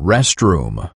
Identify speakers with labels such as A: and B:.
A: restroom.